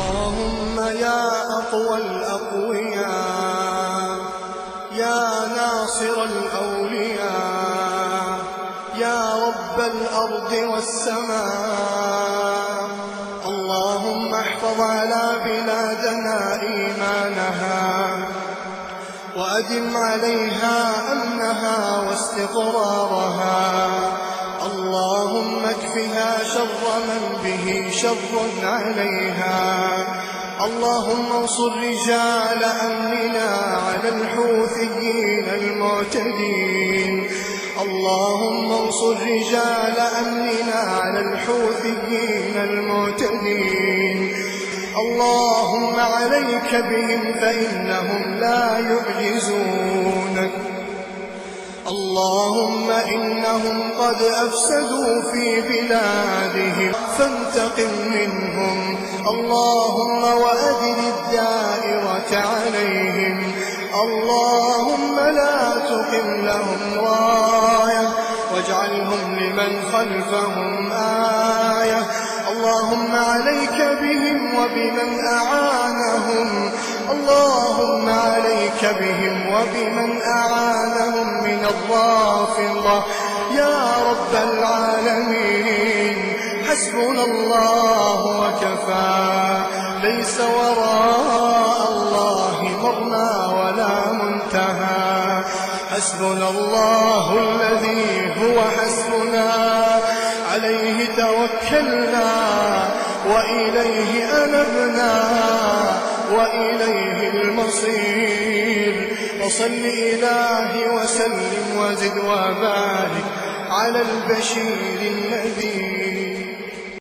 اللهم يا أقوى الأقوياء يا ناصر الأولياء يا رب الأرض والسماء. اللهم احفظ على بلادنا إيمانها وأدم عليها أمنها واستقرارها. اكفها شر من به شر عليها. اللهم انصر رجال أمننا على الحوثيين المعتدين. اللهم انصر رجال أمننا على الحوثيين المعتدين. اللهم عليك بهم فإنهم لا يعجزونك. اللهم إنهم قد أفسدوا في بلادهم. فانتقم منهم. اللهم وأدل الدائرة عليهم. اللهم لا تقم لهم راية واجعلهم لمن خلفهم آية. اللهم عليك بهم وبمن أعانهم. اللهم عليك بهم وبمن أعانهم. من الرافضة. يا رب العالمين حسبنا الله وكفى. ليس وراء الله مرمى ولا منتهى. حسبنا الله الذي هو حسبنا. عليه توكلنا وإليه أنبنا. وإليه المصير. وصل إلهي وسلم وزد وبارك على البشير النذير.